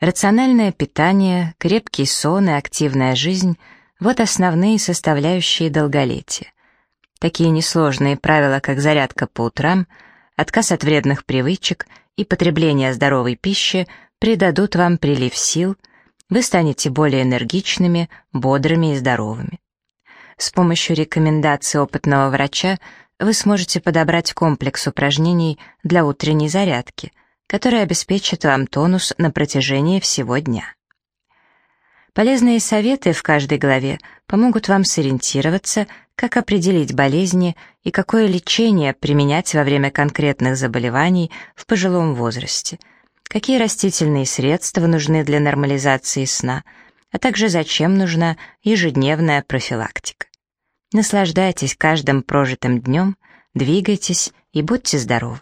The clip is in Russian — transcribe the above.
Рациональное питание, крепкий сон и активная жизнь – вот основные составляющие долголетия. Такие несложные правила, как зарядка по утрам, отказ от вредных привычек и потребление здоровой пищи придадут вам прилив сил, вы станете более энергичными, бодрыми и здоровыми. С помощью рекомендаций опытного врача вы сможете подобрать комплекс упражнений для утренней зарядки – который обеспечит вам тонус на протяжении всего дня. Полезные советы в каждой главе помогут вам сориентироваться, как определить болезни и какое лечение применять во время конкретных заболеваний в пожилом возрасте, какие растительные средства нужны для нормализации сна, а также зачем нужна ежедневная профилактика. Наслаждайтесь каждым прожитым днем, двигайтесь и будьте здоровы!